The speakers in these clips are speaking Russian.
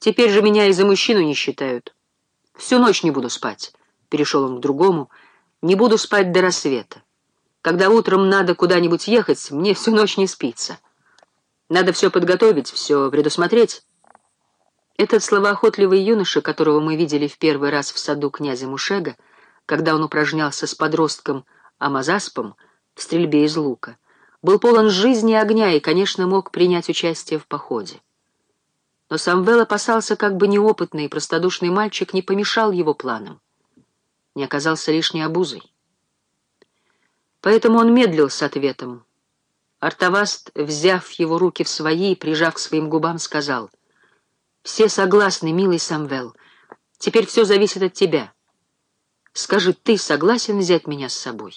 Теперь же меня и за мужчину не считают. Всю ночь не буду спать. Перешел он к другому. Не буду спать до рассвета. Когда утром надо куда-нибудь ехать, мне всю ночь не спится. Надо все подготовить, все предусмотреть. Этот словоохотливый юноша, которого мы видели в первый раз в саду князя Мушега, когда он упражнялся с подростком Амазаспом в стрельбе из лука, был полон жизни и огня и, конечно, мог принять участие в походе. Но Самвел опасался, как бы неопытный и простодушный мальчик не помешал его планам, не оказался лишней обузой. Поэтому он медлил с ответом. Артаваст, взяв его руки в свои и прижав к своим губам, сказал, «Все согласны, милый Самвел. Теперь все зависит от тебя. Скажи, ты согласен взять меня с собой?»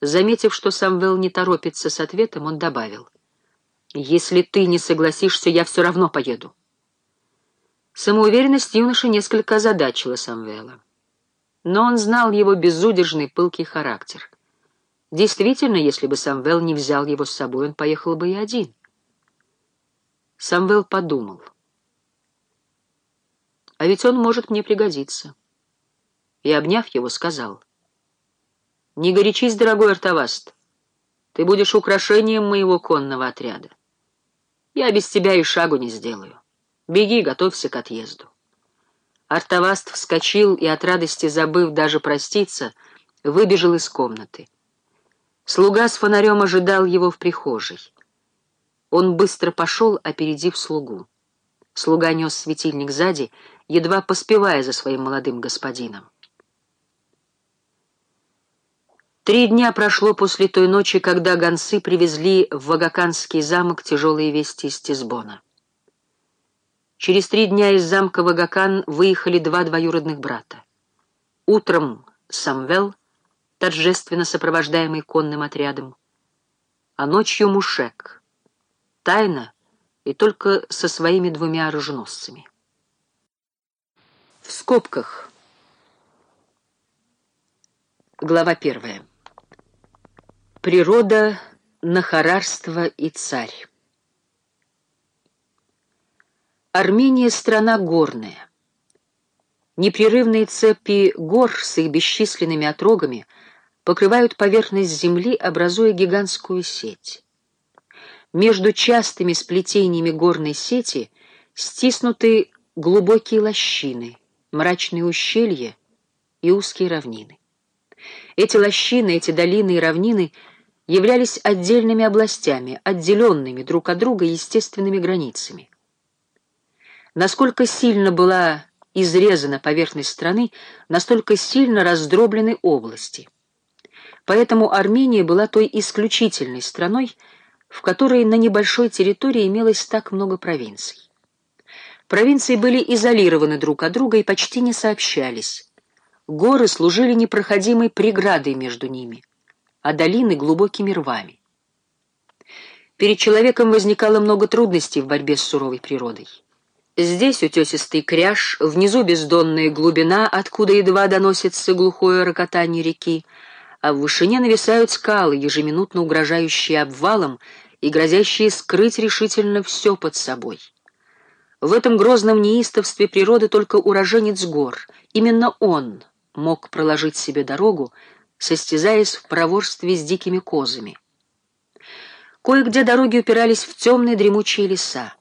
Заметив, что Самвел не торопится с ответом, он добавил — «Если ты не согласишься, я все равно поеду». Самоуверенность юноши несколько озадачила Самвела. Но он знал его безудержный пылкий характер. Действительно, если бы Самвел не взял его с собой, он поехал бы и один. Самвел подумал. А ведь он может мне пригодиться. И, обняв его, сказал. «Не горячись, дорогой Артаваст, ты будешь украшением моего конного отряда. Я без тебя и шагу не сделаю. Беги, готовься к отъезду. Артаваст вскочил и, от радости забыв даже проститься, выбежал из комнаты. Слуга с фонарем ожидал его в прихожей. Он быстро пошел, опередив слугу. Слуга нес светильник сзади, едва поспевая за своим молодым господином. Три дня прошло после той ночи, когда гонцы привезли в Вагаканский замок тяжелые вести из Тисбона. Через три дня из замка Вагакан выехали два двоюродных брата. Утром Самвел, торжественно сопровождаемый конным отрядом, а ночью Мушек, тайно и только со своими двумя оруженосцами. В скобках. Глава первая. Природа, нахарарство и царь. Армения — страна горная. Непрерывные цепи гор с их бесчисленными отрогами покрывают поверхность земли, образуя гигантскую сеть. Между частыми сплетениями горной сети стиснуты глубокие лощины, мрачные ущелья и узкие равнины. Эти лощины, эти долины и равнины — являлись отдельными областями, отделенными друг от друга естественными границами. Насколько сильно была изрезана поверхность страны, настолько сильно раздроблены области. Поэтому Армения была той исключительной страной, в которой на небольшой территории имелось так много провинций. Провинции были изолированы друг от друга и почти не сообщались. Горы служили непроходимой преградой между ними а долины — глубокими рвами. Перед человеком возникало много трудностей в борьбе с суровой природой. Здесь утесистый кряж, внизу бездонная глубина, откуда едва доносится глухое рокотание реки, а в вышине нависают скалы, ежеминутно угрожающие обвалом и грозящие скрыть решительно все под собой. В этом грозном неистовстве природы только уроженец гор. Именно он мог проложить себе дорогу, состязаясь в проворстве с дикими козами. Кое-где дороги упирались в темные дремучие леса.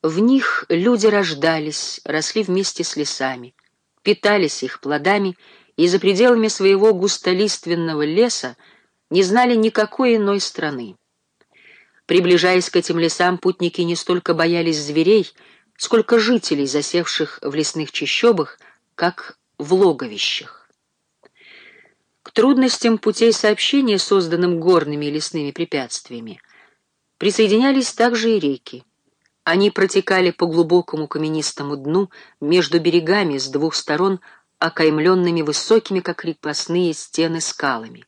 В них люди рождались, росли вместе с лесами, питались их плодами и за пределами своего густолиственного леса не знали никакой иной страны. Приближаясь к этим лесам, путники не столько боялись зверей, сколько жителей, засевших в лесных чащобах, как в логовищах. Трудностям путей сообщения, созданным горными и лесными препятствиями, присоединялись также и реки. Они протекали по глубокому каменистому дну между берегами с двух сторон, окаймленными высокими, как крепостные стены, скалами.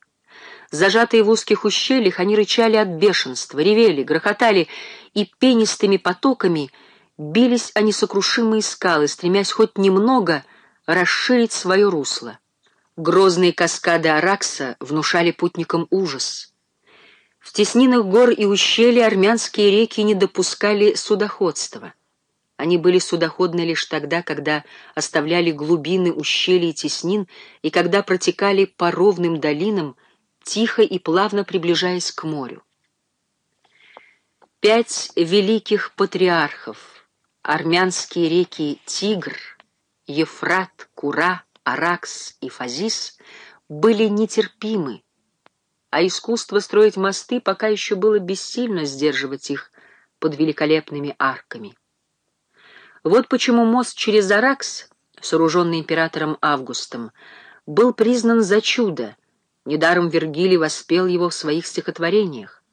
Зажатые в узких ущельях, они рычали от бешенства, ревели, грохотали и пенистыми потоками бились о несокрушимые скалы, стремясь хоть немного расширить свое русло. Грозные каскады Аракса внушали путникам ужас. В теснинах гор и ущелья армянские реки не допускали судоходства. Они были судоходны лишь тогда, когда оставляли глубины ущелий и теснин и когда протекали по ровным долинам, тихо и плавно приближаясь к морю. Пять великих патриархов, армянские реки Тигр, Ефрат, Кура, Аракс и Фазис были нетерпимы, а искусство строить мосты пока еще было бессильно сдерживать их под великолепными арками. Вот почему мост через Аракс, сооруженный императором Августом, был признан за чудо, недаром Вергилий воспел его в своих стихотворениях.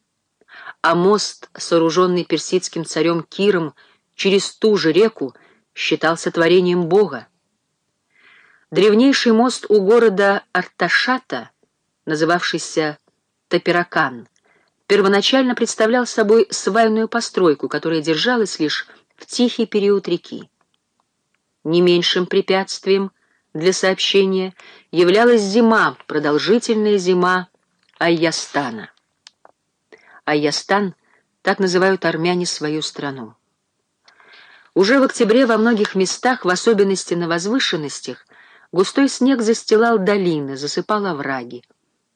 А мост, сооруженный персидским царем Киром через ту же реку, считался творением Бога. Древнейший мост у города Арташата, называвшийся Тапиракан, первоначально представлял собой свайную постройку, которая держалась лишь в тихий период реки. Не меньшим препятствием для сообщения являлась зима, продолжительная зима Айястана. Айястан — так называют армяне свою страну. Уже в октябре во многих местах, в особенности на возвышенностях, густой снег застилал долины, засыпал овраги,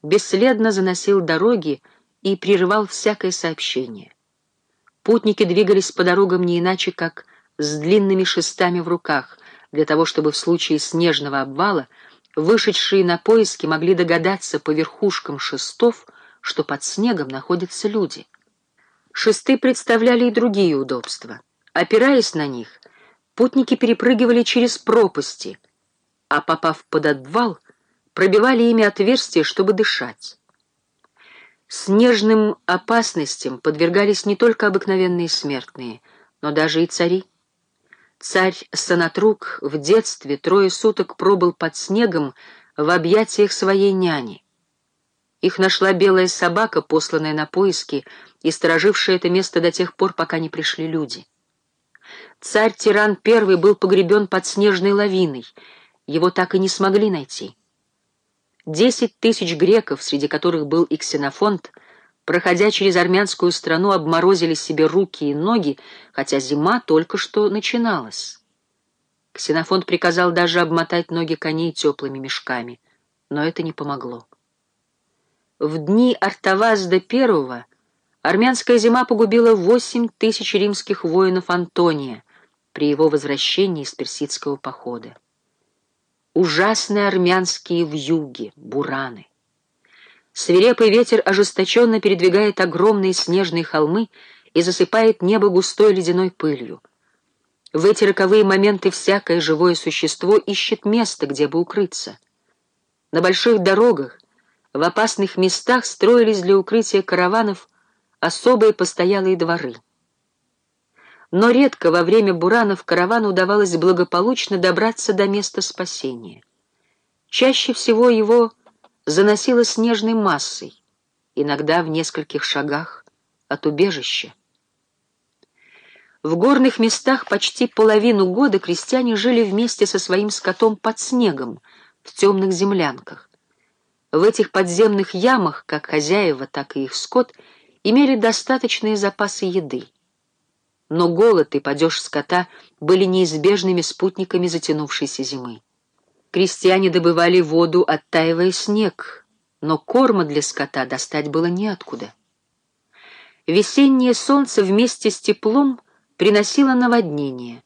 бесследно заносил дороги и прерывал всякое сообщение. Путники двигались по дорогам не иначе, как с длинными шестами в руках, для того, чтобы в случае снежного обвала вышедшие на поиски могли догадаться по верхушкам шестов, что под снегом находятся люди. Шесты представляли и другие удобства. Опираясь на них, путники перепрыгивали через пропасти, а, попав под обвал, пробивали ими отверстия, чтобы дышать. Снежным опасностям подвергались не только обыкновенные смертные, но даже и цари. Царь Санатрук в детстве трое суток пробыл под снегом в объятиях своей няни. Их нашла белая собака, посланная на поиски, и сторожившая это место до тех пор, пока не пришли люди. Царь-тиран первый был погребен под снежной лавиной, его так и не смогли найти. Десять тысяч греков, среди которых был и ксенофонт, проходя через армянскую страну, обморозили себе руки и ноги, хотя зима только что начиналась. Ксенофонт приказал даже обмотать ноги коней теплыми мешками, но это не помогло. В дни Артавазда I армянская зима погубила восемь тысяч римских воинов Антония при его возвращении из персидского похода ужасные армянские вьюги, бураны. Свирепый ветер ожесточенно передвигает огромные снежные холмы и засыпает небо густой ледяной пылью. В эти роковые моменты всякое живое существо ищет место, где бы укрыться. На больших дорогах, в опасных местах строились для укрытия караванов особые постоялые дворы но редко во время буранов каравану удавалось благополучно добраться до места спасения. Чаще всего его заносило снежной массой, иногда в нескольких шагах от убежища. В горных местах почти половину года крестьяне жили вместе со своим скотом под снегом, в темных землянках. В этих подземных ямах, как хозяева, так и их скот, имели достаточные запасы еды но голод и падеж скота были неизбежными спутниками затянувшейся зимы. Крестьяне добывали воду, оттаивая снег, но корма для скота достать было неоткуда. Весеннее солнце вместе с теплом приносило наводнение,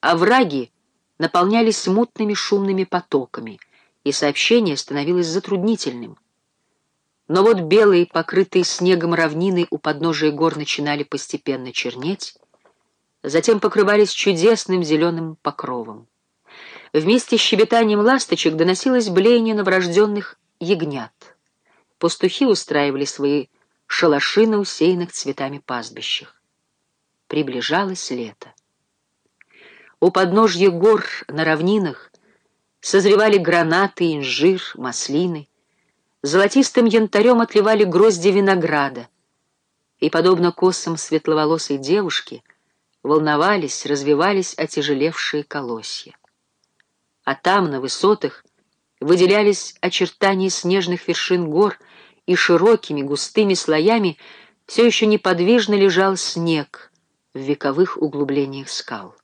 а враги наполнялись мутными шумными потоками, и сообщение становилось затруднительным. Но вот белые, покрытые снегом равнины у подножия гор начинали постепенно чернеть, затем покрывались чудесным зеленым покровом. Вместе с щебетанием ласточек доносилось блеяние новорожденных ягнят. Пастухи устраивали свои шалаши на усеянных цветами пастбищах. Приближалось лето. У подножья гор на равнинах созревали гранаты, инжир, маслины. Золотистым янтарем отливали грозди винограда. И, подобно косам светловолосой девушки, волновались, развивались отяжелевшие колосья. А там, на высотах, выделялись очертания снежных вершин гор, и широкими густыми слоями все еще неподвижно лежал снег в вековых углублениях скал.